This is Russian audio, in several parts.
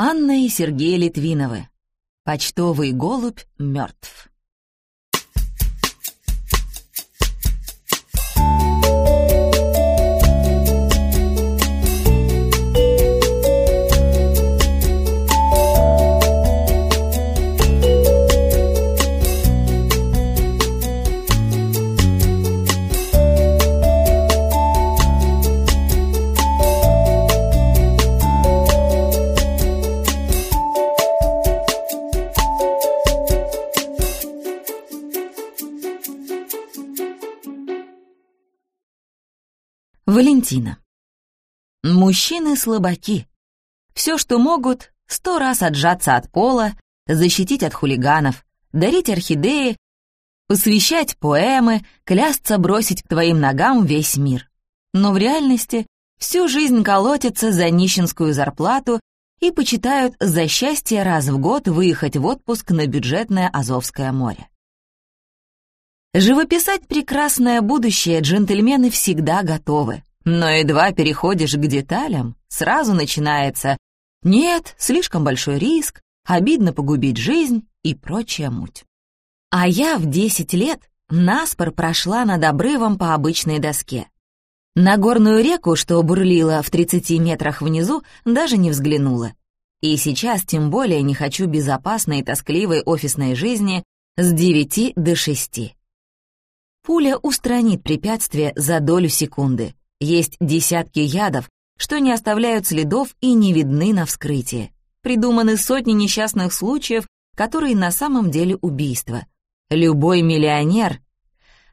Анна и Сергей Литвиновы. Почтовый голубь мертв. Валентина. Мужчины слабаки. Все, что могут, сто раз отжаться от пола, защитить от хулиганов, дарить орхидеи, посвящать поэмы, клясться бросить к твоим ногам весь мир. Но в реальности всю жизнь колотятся за нищенскую зарплату и почитают за счастье раз в год выехать в отпуск на бюджетное Азовское море. Живописать прекрасное будущее джентльмены всегда готовы. Но едва переходишь к деталям, сразу начинается «нет, слишком большой риск», «обидно погубить жизнь» и прочая муть. А я в 10 лет наспор прошла над обрывом по обычной доске. На горную реку, что бурлила в 30 метрах внизу, даже не взглянула. И сейчас тем более не хочу безопасной и тоскливой офисной жизни с 9 до 6. Пуля устранит препятствие за долю секунды. Есть десятки ядов, что не оставляют следов и не видны на вскрытии. Придуманы сотни несчастных случаев, которые на самом деле убийства. Любой миллионер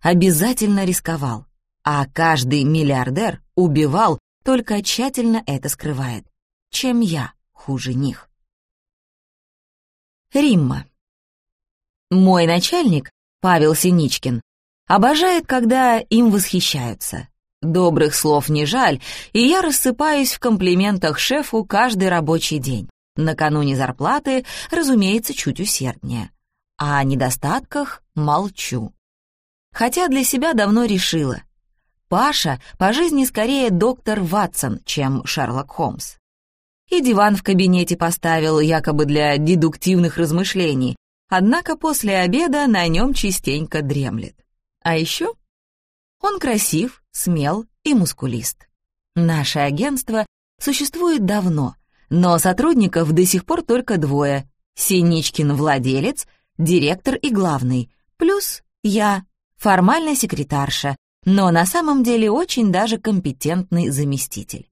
обязательно рисковал, а каждый миллиардер убивал, только тщательно это скрывает. Чем я хуже них? Римма. Мой начальник, Павел Синичкин, Обожает, когда им восхищаются. Добрых слов не жаль, и я рассыпаюсь в комплиментах шефу каждый рабочий день. Накануне зарплаты, разумеется, чуть усерднее. А о недостатках молчу. Хотя для себя давно решила. Паша по жизни скорее доктор Ватсон, чем Шерлок Холмс. И диван в кабинете поставил якобы для дедуктивных размышлений, однако после обеда на нем частенько дремлет. А еще он красив, смел и мускулист. Наше агентство существует давно, но сотрудников до сих пор только двое. Синичкин владелец, директор и главный, плюс я, формальная секретарша, но на самом деле очень даже компетентный заместитель.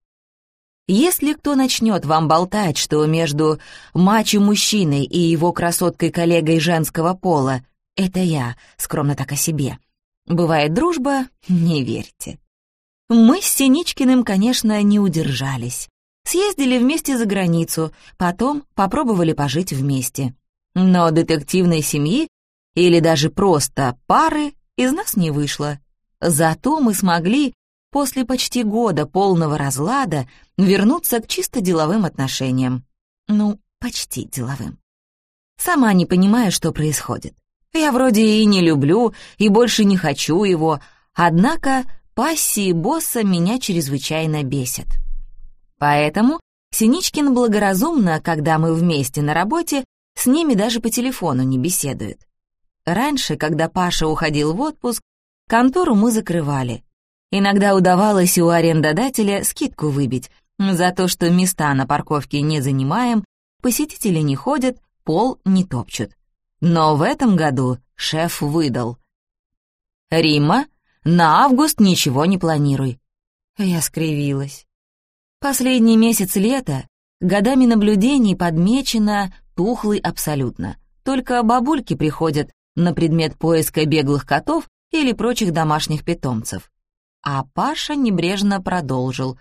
Если кто начнет вам болтать, что между мачо-мужчиной и его красоткой-коллегой женского пола это я, скромно так о себе, Бывает дружба, не верьте. Мы с Синичкиным, конечно, не удержались. Съездили вместе за границу, потом попробовали пожить вместе. Но детективной семьи или даже просто пары из нас не вышло. Зато мы смогли после почти года полного разлада вернуться к чисто деловым отношениям. Ну, почти деловым. Сама не понимаю, что происходит. Я вроде и не люблю, и больше не хочу его, однако пассии босса меня чрезвычайно бесят. Поэтому Синичкин благоразумно, когда мы вместе на работе, с ними даже по телефону не беседует. Раньше, когда Паша уходил в отпуск, контору мы закрывали. Иногда удавалось у арендодателя скидку выбить за то, что места на парковке не занимаем, посетители не ходят, пол не топчут. Но в этом году шеф выдал. «Римма, на август ничего не планируй». Я скривилась. Последний месяц лета годами наблюдений подмечено тухлый абсолютно. Только бабульки приходят на предмет поиска беглых котов или прочих домашних питомцев. А Паша небрежно продолжил.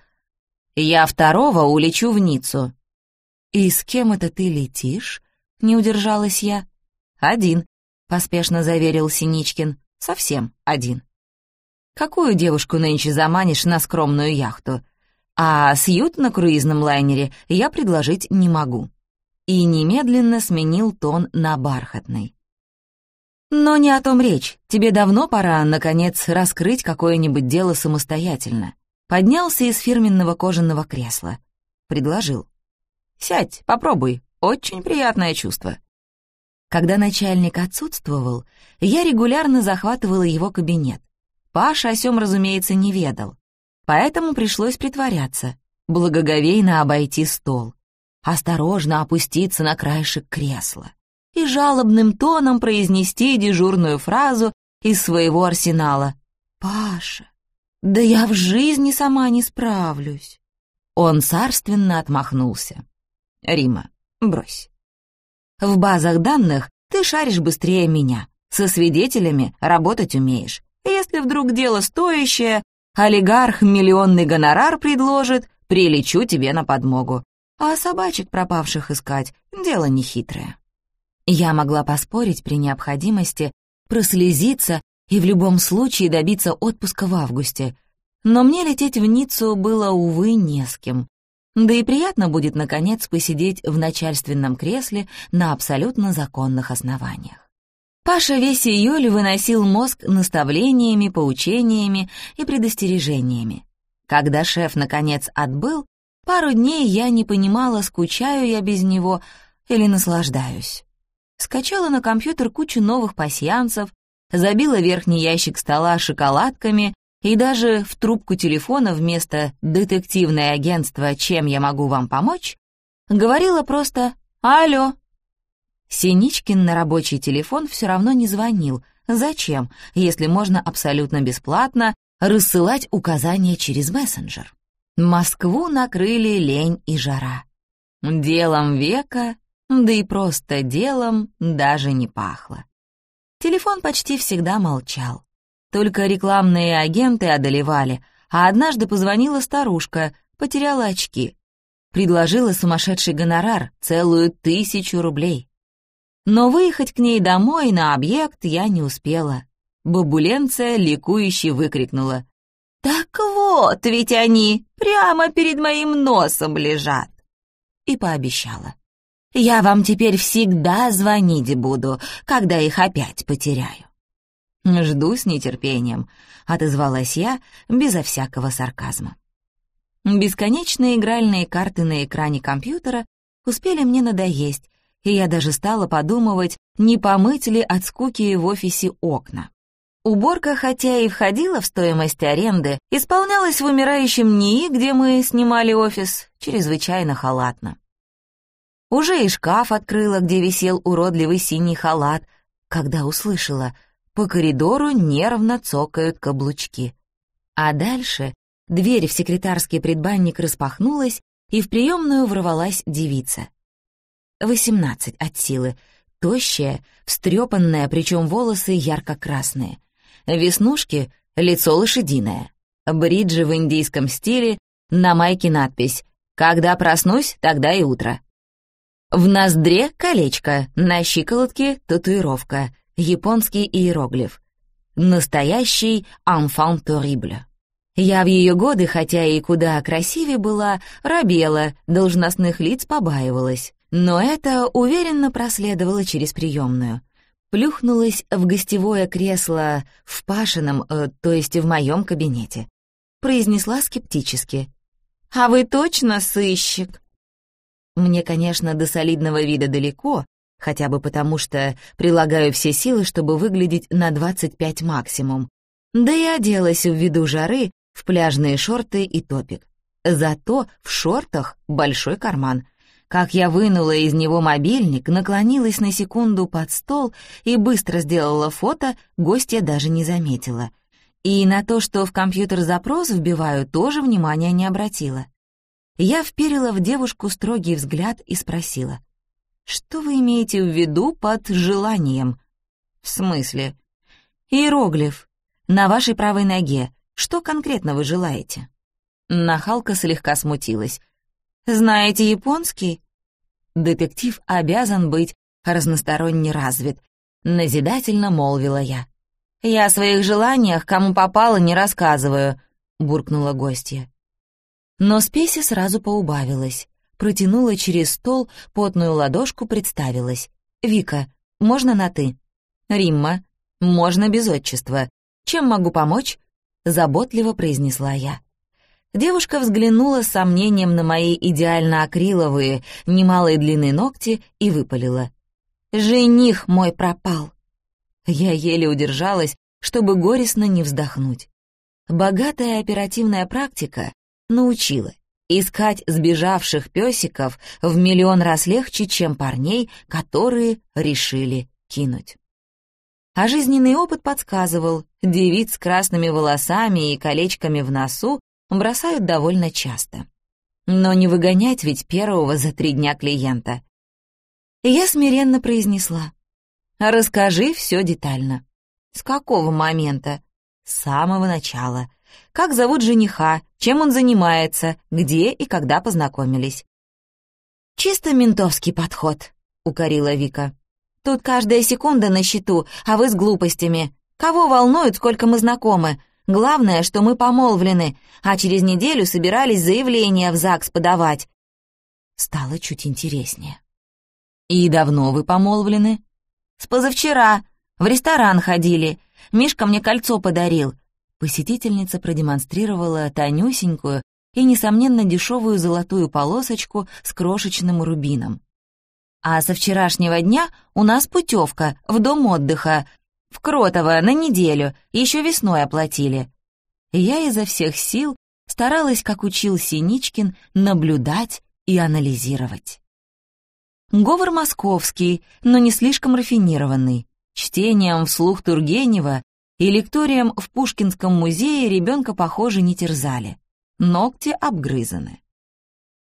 «Я второго улечу в Ниццу». «И с кем это ты летишь?» — не удержалась я. «Один», — поспешно заверил Синичкин. «Совсем один». «Какую девушку нынче заманишь на скромную яхту? А сьют на круизном лайнере я предложить не могу». И немедленно сменил тон на бархатный. «Но не о том речь. Тебе давно пора, наконец, раскрыть какое-нибудь дело самостоятельно». Поднялся из фирменного кожаного кресла. Предложил. Сядь, попробуй. Очень приятное чувство». Когда начальник отсутствовал, я регулярно захватывала его кабинет. Паша о сём, разумеется, не ведал. Поэтому пришлось притворяться, благоговейно обойти стол, осторожно опуститься на краешек кресла и жалобным тоном произнести дежурную фразу из своего арсенала. «Паша, да я в жизни сама не справлюсь». Он царственно отмахнулся. «Рима, брось. В базах данных ты шаришь быстрее меня, со свидетелями работать умеешь. Если вдруг дело стоящее, олигарх миллионный гонорар предложит, прилечу тебе на подмогу. А собачек пропавших искать — дело нехитрое. Я могла поспорить при необходимости, прослезиться и в любом случае добиться отпуска в августе. Но мне лететь в Ниццу было, увы, не с кем. Да и приятно будет, наконец, посидеть в начальственном кресле на абсолютно законных основаниях. Паша весь июль выносил мозг наставлениями, поучениями и предостережениями. Когда шеф, наконец, отбыл, пару дней я не понимала, скучаю я без него или наслаждаюсь. Скачала на компьютер кучу новых пасьянцев, забила верхний ящик стола шоколадками и даже в трубку телефона вместо «детективное агентство, чем я могу вам помочь?» говорила просто «Алло». Синичкин на рабочий телефон все равно не звонил. Зачем, если можно абсолютно бесплатно рассылать указания через мессенджер? Москву накрыли лень и жара. Делом века, да и просто делом даже не пахло. Телефон почти всегда молчал. Только рекламные агенты одолевали, а однажды позвонила старушка, потеряла очки. Предложила сумасшедший гонорар, целую тысячу рублей. Но выехать к ней домой на объект я не успела. Бабуленция ликующе выкрикнула. «Так вот, ведь они прямо перед моим носом лежат!» И пообещала. «Я вам теперь всегда звонить буду, когда их опять потеряю». «Жду с нетерпением», — отозвалась я безо всякого сарказма. Бесконечные игральные карты на экране компьютера успели мне надоесть, и я даже стала подумывать, не помыть ли от скуки в офисе окна. Уборка, хотя и входила в стоимость аренды, исполнялась в умирающем НИИ, где мы снимали офис, чрезвычайно халатно. Уже и шкаф открыла, где висел уродливый синий халат, когда услышала — по коридору нервно цокают каблучки. А дальше дверь в секретарский предбанник распахнулась, и в приемную ворвалась девица. Восемнадцать от силы, тощая, встрепанная, причем волосы ярко-красные. Веснушки — лицо лошадиное. Бриджи в индийском стиле, на майке надпись «Когда проснусь, тогда и утро». В ноздре колечко, на щиколотке татуировка — японский иероглиф. Настоящий «enfant terrible». Я в ее годы, хотя и куда красивее была, робела, должностных лиц побаивалась. Но это уверенно проследовало через приемную. Плюхнулась в гостевое кресло в Пашином, э, то есть в моем кабинете. Произнесла скептически. «А вы точно сыщик?» Мне, конечно, до солидного вида далеко, хотя бы потому, что прилагаю все силы, чтобы выглядеть на 25 максимум. Да и оделась в виду жары в пляжные шорты и топик. Зато в шортах большой карман. Как я вынула из него мобильник, наклонилась на секунду под стол и быстро сделала фото, гостья даже не заметила. И на то, что в компьютер запрос вбиваю, тоже внимания не обратила. Я вперила в девушку строгий взгляд и спросила — что вы имеете в виду под желанием? В смысле? Иероглиф. На вашей правой ноге. Что конкретно вы желаете? Нахалка слегка смутилась. Знаете японский? Детектив обязан быть разносторонне развит. Назидательно молвила я. «Я о своих желаниях, кому попало, не рассказываю», — буркнула гостья. Но спеси сразу поубавилась протянула через стол потную ладошку, представилась. «Вика, можно на «ты»?» «Римма, можно без отчества. Чем могу помочь?» — заботливо произнесла я. Девушка взглянула с сомнением на мои идеально акриловые, немалой длины ногти и выпалила. «Жених мой пропал!» Я еле удержалась, чтобы горестно не вздохнуть. Богатая оперативная практика научила. Искать сбежавших песиков в миллион раз легче, чем парней, которые решили кинуть. А жизненный опыт подсказывал, девиц с красными волосами и колечками в носу бросают довольно часто. Но не выгонять ведь первого за три дня клиента. Я смиренно произнесла. «Расскажи все детально». «С какого момента?» «С самого начала. Как зовут жениха, чем он занимается, где и когда познакомились». «Чисто ментовский подход», — укорила Вика. «Тут каждая секунда на счету, а вы с глупостями. Кого волнует, сколько мы знакомы? Главное, что мы помолвлены, а через неделю собирались заявление в ЗАГС подавать». Стало чуть интереснее. «И давно вы помолвлены?» «С позавчера. В ресторан ходили. Мишка мне кольцо подарил». Посетительница продемонстрировала тонюсенькую и, несомненно, дешевую золотую полосочку с крошечным рубином. «А со вчерашнего дня у нас путевка в дом отдыха, в Кротово на неделю, еще весной оплатили». Я изо всех сил старалась, как учил Синичкин, наблюдать и анализировать. Говор московский, но не слишком рафинированный. Чтением вслух Тургенева и лекторием в Пушкинском музее ребенка, похоже, не терзали. Ногти обгрызаны.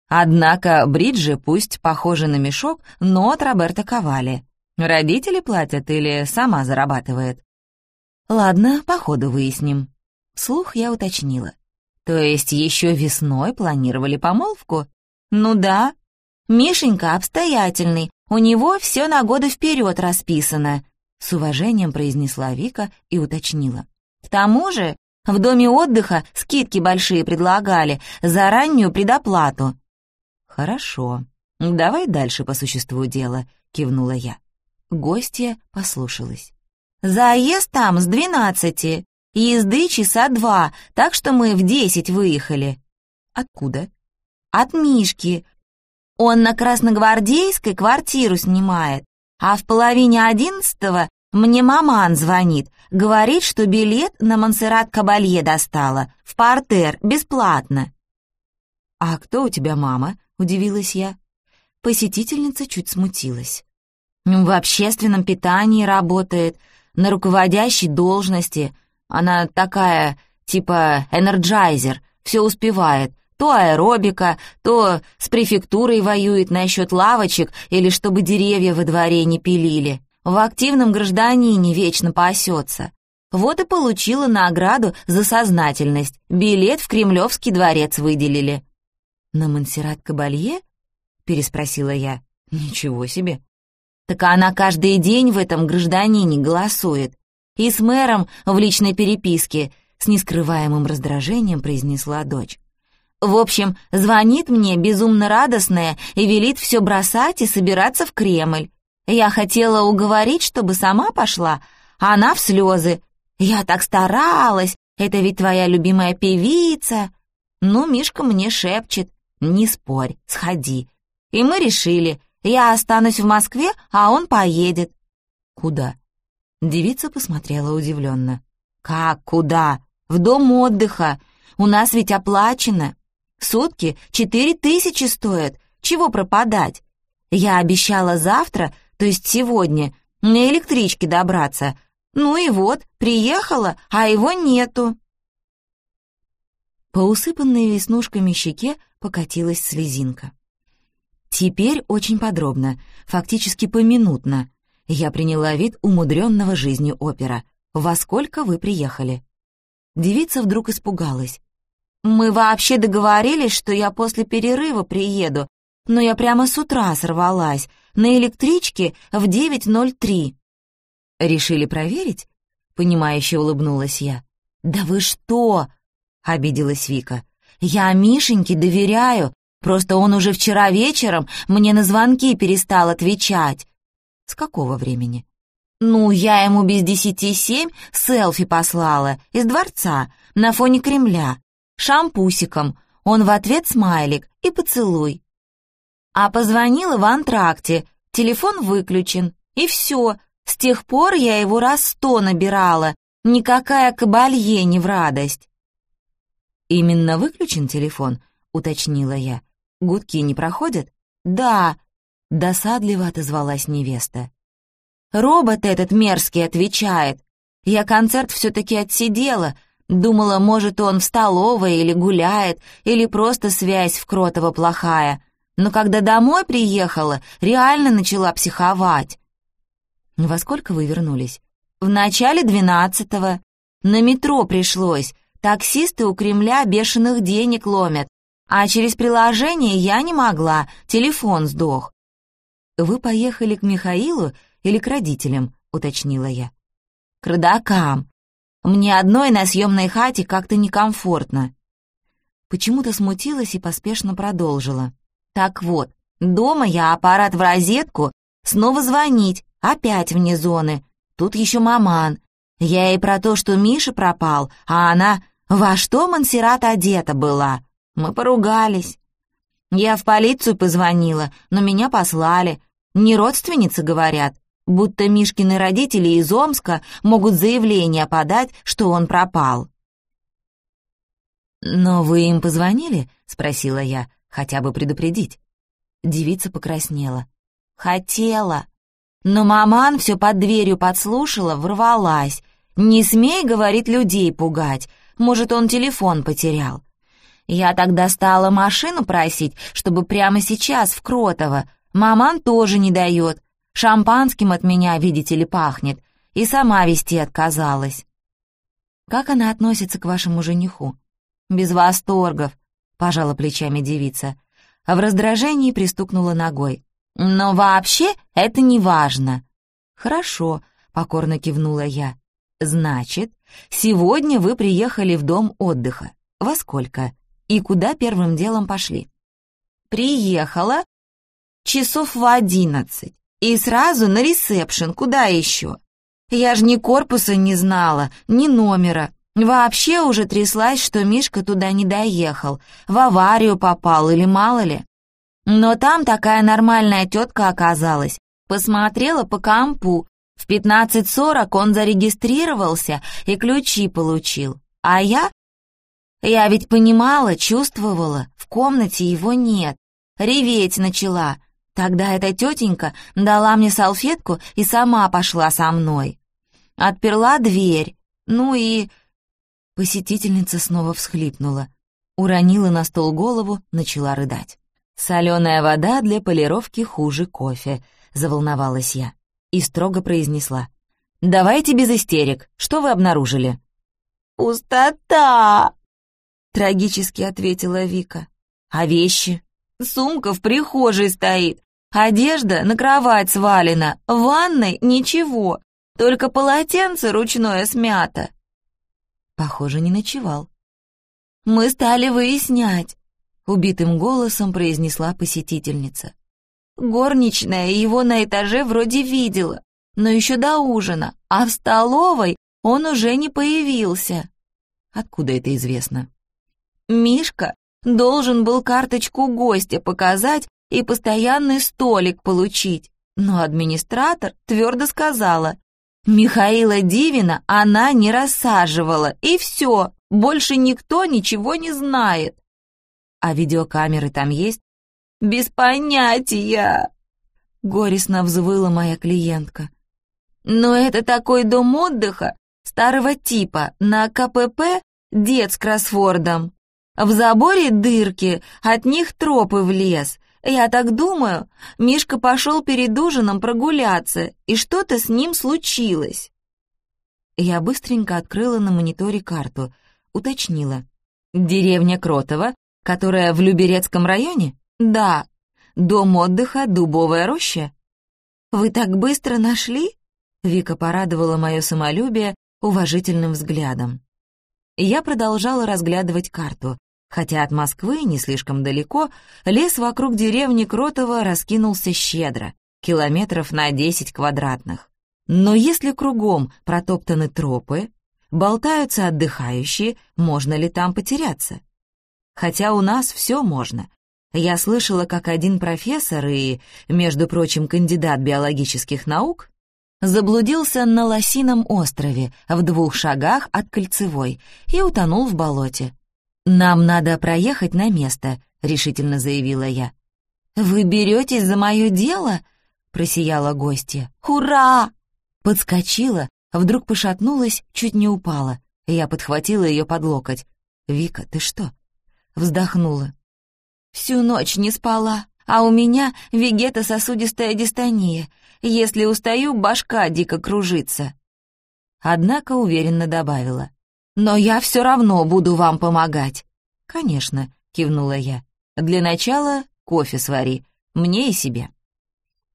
Однако бриджи пусть похожи на мешок, но от Роберта Ковали. Родители платят или сама зарабатывает? Ладно, по ходу выясним. Слух я уточнила. То есть еще весной планировали помолвку? Ну да, Мишенька обстоятельный, у него все на годы вперед расписано», — с уважением произнесла Вика и уточнила. «К тому же в доме отдыха скидки большие предлагали за раннюю предоплату». «Хорошо, давай дальше по существу дела», — кивнула я. Гостья послушалась. «Заезд там с двенадцати, езды часа два, так что мы в десять выехали». «Откуда?» «От Мишки, он на Красногвардейской квартиру снимает, а в половине одиннадцатого мне маман звонит, говорит, что билет на Монсеррат Кабалье достала, в портер, бесплатно. «А кто у тебя мама?» — удивилась я. Посетительница чуть смутилась. «В общественном питании работает, на руководящей должности. Она такая, типа, энерджайзер, все успевает, то аэробика, то с префектурой воюет насчет лавочек или чтобы деревья во дворе не пилили. В активном гражданине вечно пасется. Вот и получила награду за сознательность. Билет в Кремлевский дворец выделили. «На Монсеррат Кабалье?» — переспросила я. «Ничего себе!» «Так она каждый день в этом гражданине голосует. И с мэром в личной переписке», — с нескрываемым раздражением произнесла дочь. В общем, звонит мне безумно радостная и велит все бросать и собираться в Кремль. Я хотела уговорить, чтобы сама пошла, а она в слезы. Я так старалась, это ведь твоя любимая певица. Ну, Мишка мне шепчет, не спорь, сходи. И мы решили, я останусь в Москве, а он поедет. Куда? Девица посмотрела удивленно. Как куда? В дом отдыха. У нас ведь оплачено. Сутки четыре тысячи стоят. Чего пропадать? Я обещала завтра, то есть сегодня, на электричке добраться. Ну и вот, приехала, а его нету. По усыпанной веснушками щеке покатилась слезинка. Теперь очень подробно, фактически поминутно. Я приняла вид умудренного жизнью опера. «Во сколько вы приехали?» Девица вдруг испугалась. Мы вообще договорились, что я после перерыва приеду, но я прямо с утра сорвалась, на электричке в 9.03. Решили проверить? Понимающе улыбнулась я. Да вы что? Обиделась Вика. Я Мишеньке доверяю, просто он уже вчера вечером мне на звонки перестал отвечать. С какого времени? Ну, я ему без десяти семь селфи послала из дворца на фоне Кремля. Шампусиком. Он в ответ смайлик и поцелуй. А позвонила в антракте, телефон выключен, и все. С тех пор я его раз сто набирала, никакая кабалье не в радость. «Именно выключен телефон?» — уточнила я. «Гудки не проходят?» «Да», — досадливо отозвалась невеста. «Робот этот мерзкий отвечает. Я концерт все-таки отсидела, думала, может, он в столовой или гуляет, или просто связь в Кротово плохая. Но когда домой приехала, реально начала психовать». «Во сколько вы вернулись?» «В начале двенадцатого. На метро пришлось. Таксисты у Кремля бешеных денег ломят. А через приложение я не могла, телефон сдох. «Вы поехали к Михаилу или к родителям?» — уточнила я. «К родакам. Мне одной на съемной хате как-то некомфортно». Почему-то смутилась и поспешно продолжила. «Так вот, дома я аппарат в розетку, снова звонить, опять вне зоны. Тут еще маман. Я ей про то, что Миша пропал, а она «Во что Монсеррат одета была?» Мы поругались. Я в полицию позвонила, но меня послали. Не родственницы говорят, будто Мишкины родители из Омска могут заявление подать, что он пропал. «Но вы им позвонили?» — спросила я, хотя бы предупредить. Девица покраснела. «Хотела. Но маман все под дверью подслушала, ворвалась. Не смей, говорит, людей пугать. Может, он телефон потерял. Я тогда стала машину просить, чтобы прямо сейчас в Кротово. Маман тоже не дает. Шампанским от меня, видите ли, пахнет. И сама вести отказалась. Как она относится к вашему жениху? Без восторгов, пожала плечами девица. А в раздражении пристукнула ногой. Но вообще это не важно. Хорошо, покорно кивнула я. Значит, сегодня вы приехали в дом отдыха. Во сколько? и куда первым делом пошли. Приехала часов в одиннадцать и сразу на ресепшн, куда еще? Я ж ни корпуса не знала, ни номера. Вообще уже тряслась, что Мишка туда не доехал, в аварию попал или мало ли. Но там такая нормальная тетка оказалась. Посмотрела по компу. В 15.40 он зарегистрировался и ключи получил. А я я ведь понимала, чувствовала, в комнате его нет. Реветь начала. Тогда эта тетенька дала мне салфетку и сама пошла со мной. Отперла дверь. Ну и... Посетительница снова всхлипнула. Уронила на стол голову, начала рыдать. «Соленая вода для полировки хуже кофе», — заволновалась я. И строго произнесла. «Давайте без истерик. Что вы обнаружили?» «Пустота!» трагически ответила Вика. А вещи? Сумка в прихожей стоит. Одежда на кровать свалена, в ванной ничего, только полотенце ручное смято. Похоже, не ночевал. Мы стали выяснять, убитым голосом произнесла посетительница. Горничная его на этаже вроде видела, но еще до ужина, а в столовой он уже не появился. Откуда это известно? Мишка должен был карточку гостя показать и постоянный столик получить, но администратор твердо сказала, Михаила Дивина она не рассаживала, и все, больше никто ничего не знает. А видеокамеры там есть? Без понятия, горестно взвыла моя клиентка. Но это такой дом отдыха старого типа, на КПП дед с кроссвордом. В заборе дырки, от них тропы в лес. Я так думаю, Мишка пошел перед ужином прогуляться, и что-то с ним случилось. Я быстренько открыла на мониторе карту, уточнила. Деревня Кротова, которая в Люберецком районе? Да. Дом отдыха «Дубовая роща». «Вы так быстро нашли?» Вика порадовала мое самолюбие уважительным взглядом. Я продолжала разглядывать карту, Хотя от Москвы не слишком далеко, лес вокруг деревни Кротово раскинулся щедро, километров на 10 квадратных. Но если кругом протоптаны тропы, болтаются отдыхающие, можно ли там потеряться? хотя у нас все можно. Я слышала, как один профессор и, между прочим, кандидат биологических наук заблудился на Лосином острове в двух шагах от Кольцевой и утонул в болоте. «Нам надо проехать на место», — решительно заявила я. «Вы беретесь за мое дело?» — просияла гостья. «Ура!» Подскочила, вдруг пошатнулась, чуть не упала. Я подхватила ее под локоть. «Вика, ты что?» Вздохнула. «Всю ночь не спала, а у меня вегетососудистая дистония. Если устаю, башка дико кружится». Однако уверенно добавила. «Но я все равно буду вам помогать». «Конечно», — кивнула я. «Для начала кофе свари, мне и себе».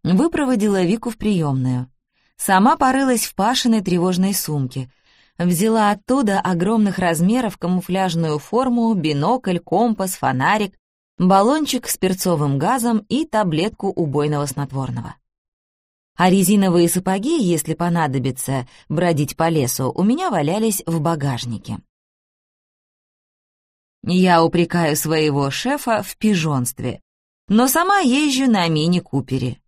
Выпроводила Вику в приемную. Сама порылась в Пашиной тревожной сумке. Взяла оттуда огромных размеров камуфляжную форму, бинокль, компас, фонарик, баллончик с перцовым газом и таблетку убойного снотворного. А резиновые сапоги, если понадобится бродить по лесу, у меня валялись в багажнике. Я упрекаю своего шефа в пижонстве, но сама езжу на мини-купере.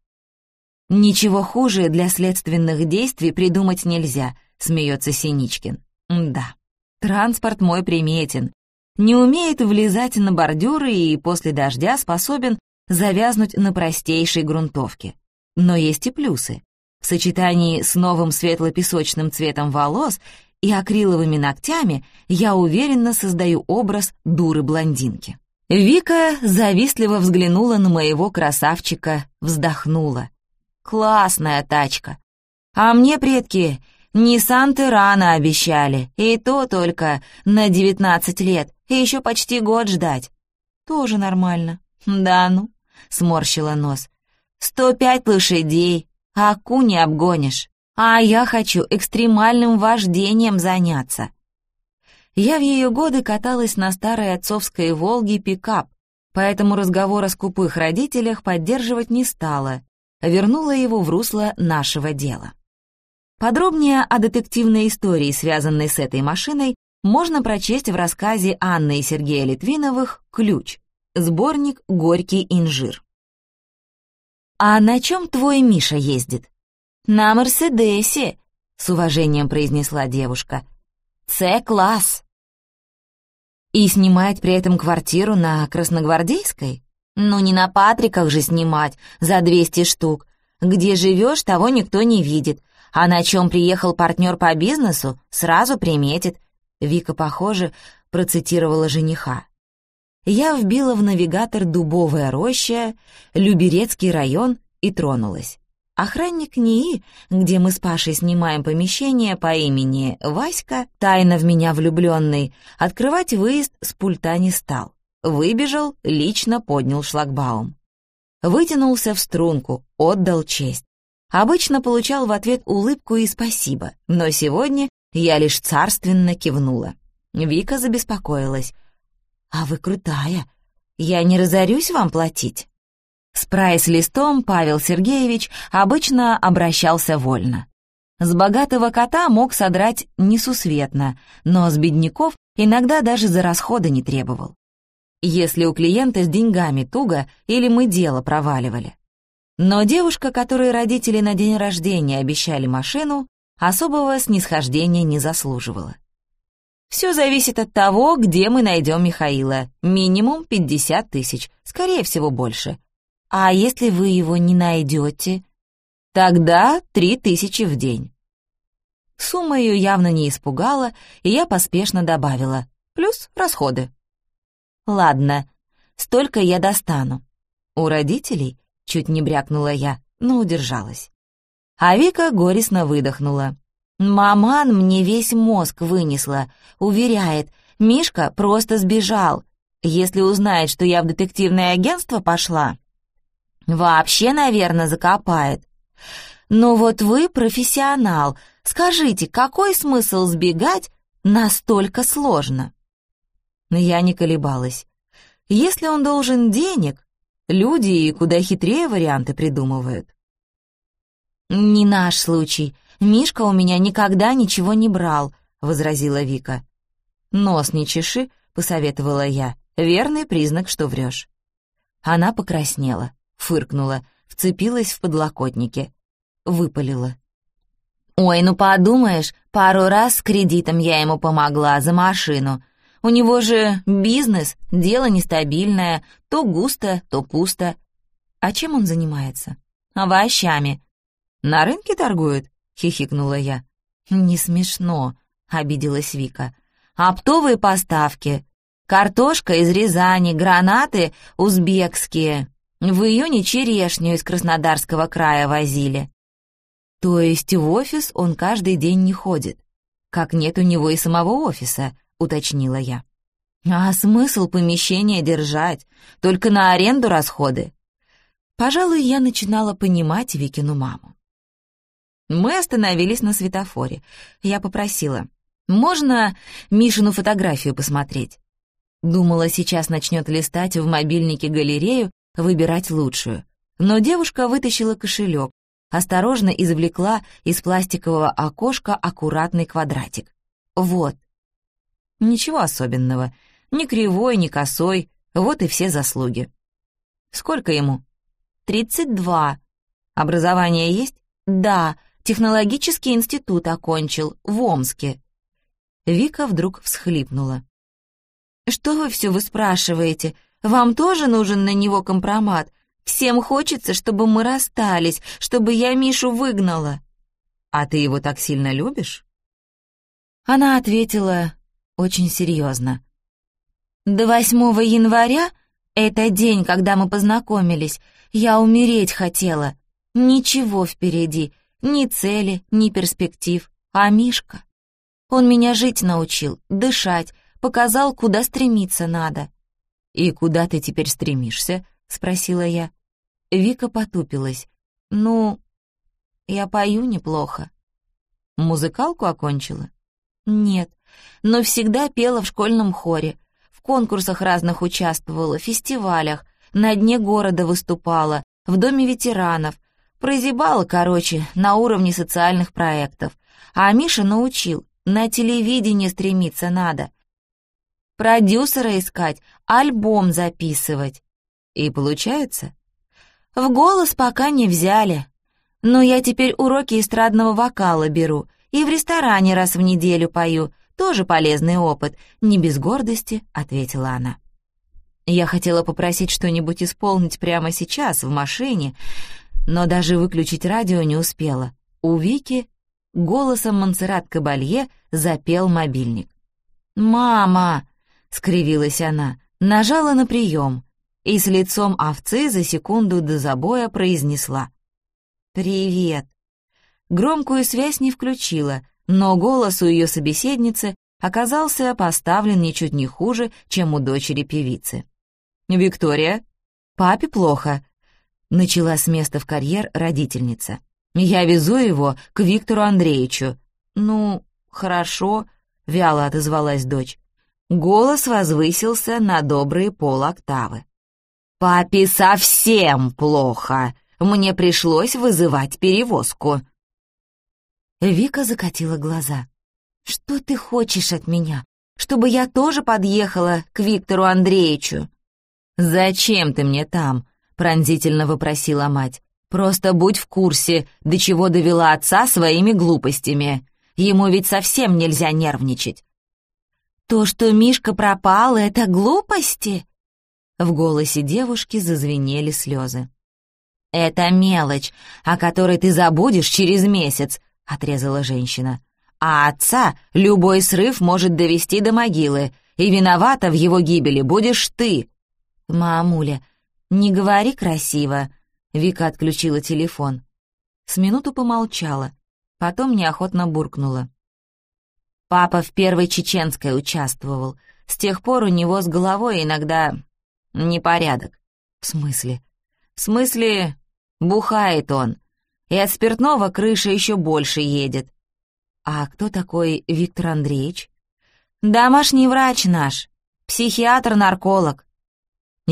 «Ничего хуже для следственных действий придумать нельзя», — смеется Синичкин. «Да, транспорт мой приметен, не умеет влезать на бордюры и после дождя способен завязнуть на простейшей грунтовке. Но есть и плюсы. В сочетании с новым светло-песочным цветом волос и акриловыми ногтями я уверенно создаю образ дуры-блондинки. Вика завистливо взглянула на моего красавчика, вздохнула. «Классная тачка. А мне предки Ниссан Тирана обещали, и то только на девятнадцать лет, и еще почти год ждать. Тоже нормально. Да ну, сморщила нос. Сто пять лошадей, а ку не обгонишь. А я хочу экстремальным вождением заняться. Я в ее годы каталась на старой отцовской «Волге» пикап, поэтому разговор о скупых родителях поддерживать не стала, вернула его в русло нашего дела. Подробнее о детективной истории, связанной с этой машиной, можно прочесть в рассказе Анны и Сергея Литвиновых «Ключ», сборник «Горький инжир». «А на чем твой Миша ездит?» «На Мерседесе», — с уважением произнесла девушка. «С-класс». «И снимает при этом квартиру на Красногвардейской?» «Ну не на Патриках же снимать, за 200 штук. Где живешь, того никто не видит, а на чем приехал партнер по бизнесу, сразу приметит. Вика, похоже, процитировала жениха. Я вбила в навигатор «Дубовая роща», «Люберецкий район» и тронулась. Охранник НИИ, где мы с Пашей снимаем помещение по имени Васька, тайно в меня влюбленный, открывать выезд с пульта не стал. Выбежал, лично поднял шлагбаум. Вытянулся в струнку, отдал честь. Обычно получал в ответ улыбку и спасибо, но сегодня я лишь царственно кивнула. Вика забеспокоилась. «А вы крутая. Я не разорюсь вам платить?» С прайс-листом Павел Сергеевич обычно обращался вольно. С богатого кота мог содрать несусветно, но с бедняков иногда даже за расходы не требовал. Если у клиента с деньгами туго или мы дело проваливали. Но девушка, которой родители на день рождения обещали машину, особого снисхождения не заслуживала. Все зависит от того, где мы найдем Михаила. Минимум 50 тысяч, скорее всего, больше. А если вы его не найдете? Тогда 3 тысячи в день. Сумма ее явно не испугала, и я поспешно добавила. Плюс расходы. Ладно, столько я достану. У родителей Чуть не брякнула я, но удержалась. А Вика горестно выдохнула. «Маман мне весь мозг вынесла. Уверяет, Мишка просто сбежал. Если узнает, что я в детективное агентство пошла, вообще, наверное, закопает. Но вот вы профессионал. Скажите, какой смысл сбегать настолько сложно?» Я не колебалась. Если он должен денег, Люди и куда хитрее варианты придумывают. «Не наш случай. Мишка у меня никогда ничего не брал», — возразила Вика. «Нос не чеши», — посоветовала я. Верный признак, что врешь. Она покраснела, фыркнула, вцепилась в подлокотники, выпалила. «Ой, ну подумаешь, пару раз с кредитом я ему помогла за машину. У него же бизнес, дело нестабильное, то густо, то пусто. А чем он занимается? Овощами. На рынке торгует?» — хихикнула я. «Не смешно», — обиделась Вика. «Оптовые поставки. Картошка из Рязани, гранаты узбекские. В июне черешню из Краснодарского края возили. То есть в офис он каждый день не ходит. Как нет у него и самого офиса, уточнила я. А смысл помещения держать? Только на аренду расходы. Пожалуй, я начинала понимать Викину маму. Мы остановились на светофоре. Я попросила, можно Мишину фотографию посмотреть? Думала, сейчас начнет листать в мобильнике галерею, выбирать лучшую. Но девушка вытащила кошелек, осторожно извлекла из пластикового окошка аккуратный квадратик. Вот. Ничего особенного. Ни кривой, ни косой. Вот и все заслуги. Сколько ему? Тридцать два. Образование есть? Да, технологический институт окончил, в Омске. Вика вдруг всхлипнула. «Что вы все выспрашиваете? Вам тоже нужен на него компромат? Всем хочется, чтобы мы расстались, чтобы я Мишу выгнала». «А ты его так сильно любишь?» Она ответила очень серьезно. «До 8 января, это день, когда мы познакомились, я умереть хотела. Ничего впереди, ни цели, ни перспектив. А Мишка? Он меня жить научил, дышать, показал, куда стремиться надо. «И куда ты теперь стремишься?» — спросила я. Вика потупилась. «Ну, я пою неплохо». «Музыкалку окончила?» «Нет, но всегда пела в школьном хоре, в конкурсах разных участвовала, фестивалях, на дне города выступала, в доме ветеранов, прозябала, короче, на уровне социальных проектов. А Миша научил, на телевидение стремиться надо, продюсера искать, альбом записывать. И получается? В голос пока не взяли. Но я теперь уроки эстрадного вокала беру и в ресторане раз в неделю пою. Тоже полезный опыт, не без гордости, ответила она. Я хотела попросить что-нибудь исполнить прямо сейчас, в машине, но даже выключить радио не успела. У Вики голосом Монсеррат Кабалье запел мобильник. «Мама!» — скривилась она, нажала на прием и с лицом овцы за секунду до забоя произнесла. «Привет». Громкую связь не включила, но голос у ее собеседницы оказался поставлен ничуть не хуже, чем у дочери певицы. «Виктория, папе плохо», — начала с места в карьер родительница. «Я везу его к Виктору Андреевичу». «Ну, хорошо», — вяло отозвалась дочь. Голос возвысился на добрые полоктавы. «Папе совсем плохо. Мне пришлось вызывать перевозку». Вика закатила глаза. «Что ты хочешь от меня? Чтобы я тоже подъехала к Виктору Андреевичу?» «Зачем ты мне там?» — пронзительно вопросила мать. «Просто будь в курсе, до чего довела отца своими глупостями. Ему ведь совсем нельзя нервничать. «То, что Мишка пропал, это глупости?» В голосе девушки зазвенели слезы. «Это мелочь, о которой ты забудешь через месяц», — отрезала женщина. «А отца любой срыв может довести до могилы, и виновата в его гибели будешь ты». «Мамуля, не говори красиво», — Вика отключила телефон. С минуту помолчала, потом неохотно буркнула. Папа в первой чеченской участвовал. С тех пор у него с головой иногда непорядок. В смысле? В смысле, бухает он. И от спиртного крыша еще больше едет. А кто такой Виктор Андреевич? Домашний врач наш, психиатр-нарколог.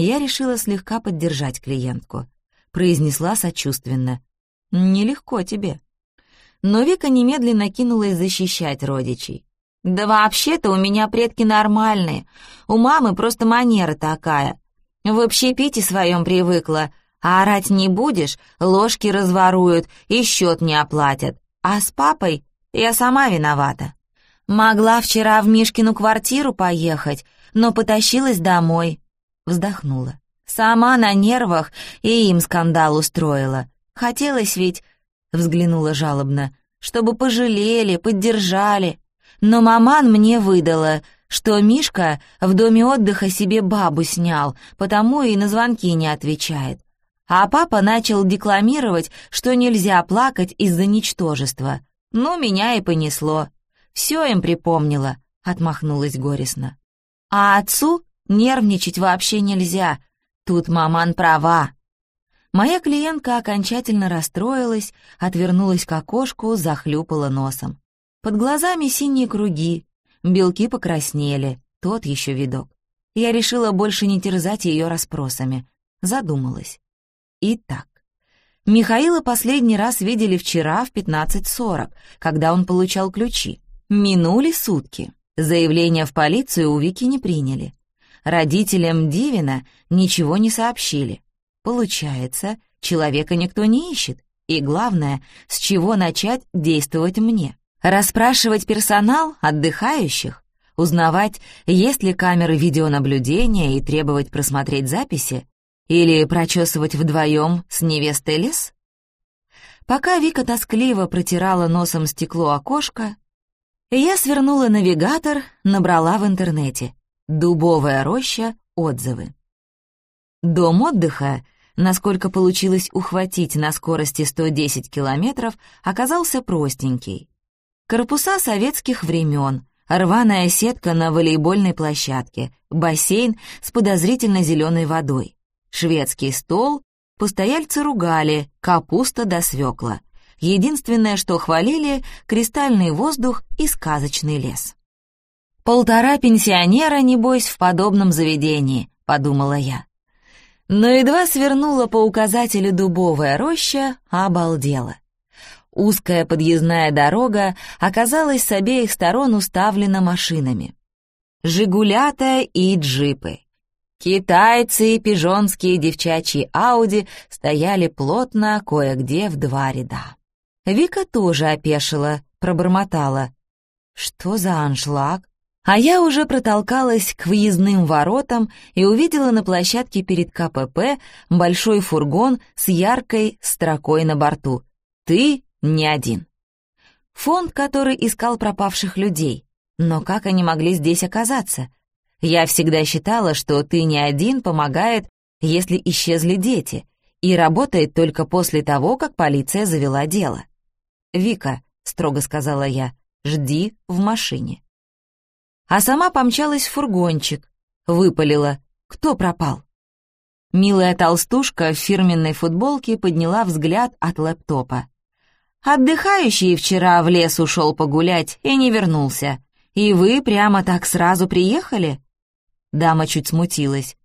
Я решила слегка поддержать клиентку. Произнесла сочувственно. «Нелегко тебе». Но Вика немедленно кинулась защищать родичей. «Да вообще-то у меня предки нормальные. У мамы просто манера такая. В общепите своем привыкла. А орать не будешь, ложки разворуют и счет не оплатят. А с папой я сама виновата. Могла вчера в Мишкину квартиру поехать, но потащилась домой. Вздохнула. Сама на нервах и им скандал устроила. Хотелось ведь, взглянула жалобно, чтобы пожалели, поддержали. Но маман мне выдала, что Мишка в доме отдыха себе бабу снял, потому и на звонки не отвечает. А папа начал декламировать, что нельзя плакать из-за ничтожества. Ну, меня и понесло. Все им припомнила, отмахнулась горестно. А отцу нервничать вообще нельзя. Тут маман права. Моя клиентка окончательно расстроилась, отвернулась к окошку, захлюпала носом. Под глазами синие круги, белки покраснели, тот еще видок. Я решила больше не терзать ее расспросами. Задумалась. Итак, Михаила последний раз видели вчера в 15.40, когда он получал ключи. Минули сутки. Заявление в полицию у Вики не приняли. Родителям Дивина ничего не сообщили. Получается, человека никто не ищет. И главное, с чего начать действовать мне? Расспрашивать персонал, отдыхающих, узнавать, есть ли камеры видеонаблюдения и требовать просмотреть записи, или прочесывать вдвоем с невестой лес? Пока Вика тоскливо протирала носом стекло окошка, я свернула навигатор, набрала в интернете «Дубовая роща. Отзывы». Дом отдыха, насколько получилось ухватить на скорости 110 километров, оказался простенький. Корпуса советских времен, рваная сетка на волейбольной площадке, бассейн с подозрительно зеленой водой. Шведский стол, постояльцы ругали, капуста до свекла. Единственное, что хвалили — кристальный воздух и сказочный лес. «Полтора пенсионера, небось, в подобном заведении», — подумала я. Но едва свернула по указателю дубовая роща, обалдела. Узкая подъездная дорога оказалась с обеих сторон уставлена машинами. «Жигулята» и «Джипы». Китайцы и пижонские девчачьи Ауди стояли плотно, кое-где в два ряда. Вика тоже опешила, пробормотала. «Что за аншлаг?» А я уже протолкалась к въездным воротам и увидела на площадке перед КПП большой фургон с яркой строкой на борту. «Ты не один». Фонд, который искал пропавших людей. Но как они могли здесь оказаться? Я всегда считала, что ты не один помогает, если исчезли дети, и работает только после того, как полиция завела дело. «Вика», — строго сказала я, — «жди в машине». А сама помчалась в фургончик, выпалила. «Кто пропал?» Милая толстушка в фирменной футболке подняла взгляд от лэптопа. «Отдыхающий вчера в лес ушел погулять и не вернулся. И вы прямо так сразу приехали?» Дама чуть смутилась.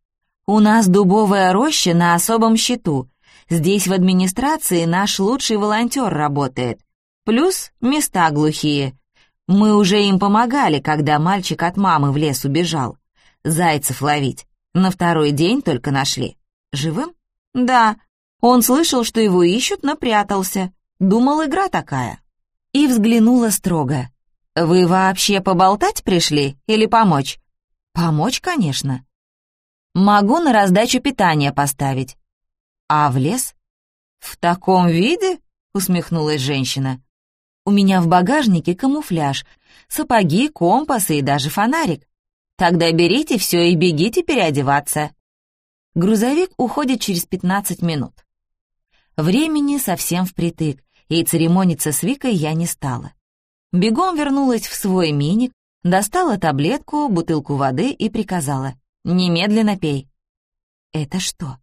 «У нас дубовая роща на особом счету. Здесь в администрации наш лучший волонтер работает. Плюс места глухие. Мы уже им помогали, когда мальчик от мамы в лес убежал. Зайцев ловить. На второй день только нашли. Живым? Да. Он слышал, что его ищут, напрятался. Думал, игра такая. И взглянула строго. «Вы вообще поболтать пришли или помочь?» «Помочь, конечно. Могу на раздачу питания поставить». «А в лес?» «В таком виде?» — усмехнулась женщина. «У меня в багажнике камуфляж, сапоги, компасы и даже фонарик. Тогда берите все и бегите переодеваться». Грузовик уходит через 15 минут. Времени совсем впритык, и церемониться с Викой я не стала. Бегом вернулась в свой миник, Достала таблетку, бутылку воды и приказала. «Немедленно пей». «Это что?»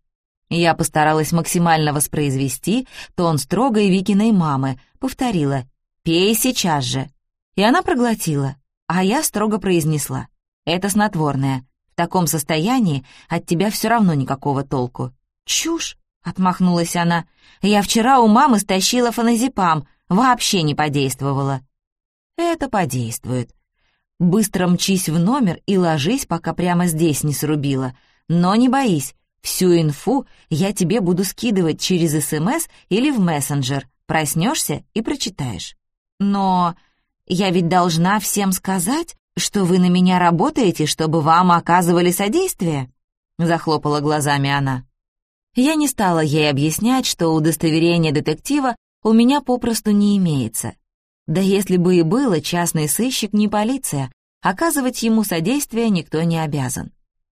Я постаралась максимально воспроизвести тон строгой Викиной мамы, повторила «Пей сейчас же». И она проглотила, а я строго произнесла «Это снотворное. В таком состоянии от тебя все равно никакого толку». «Чушь!» — отмахнулась она. «Я вчера у мамы стащила фаназепам, вообще не подействовала». «Это подействует», Быстро мчись в номер и ложись, пока прямо здесь не срубила. Но не боись, всю инфу я тебе буду скидывать через СМС или в мессенджер. Проснешься и прочитаешь. Но я ведь должна всем сказать, что вы на меня работаете, чтобы вам оказывали содействие?» Захлопала глазами она. Я не стала ей объяснять, что удостоверение детектива у меня попросту не имеется. Да если бы и было, частный сыщик не полиция, оказывать ему содействие никто не обязан.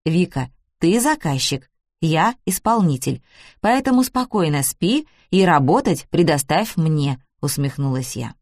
Вика, ты заказчик, я исполнитель, поэтому спокойно спи и работать предоставь мне, усмехнулась я.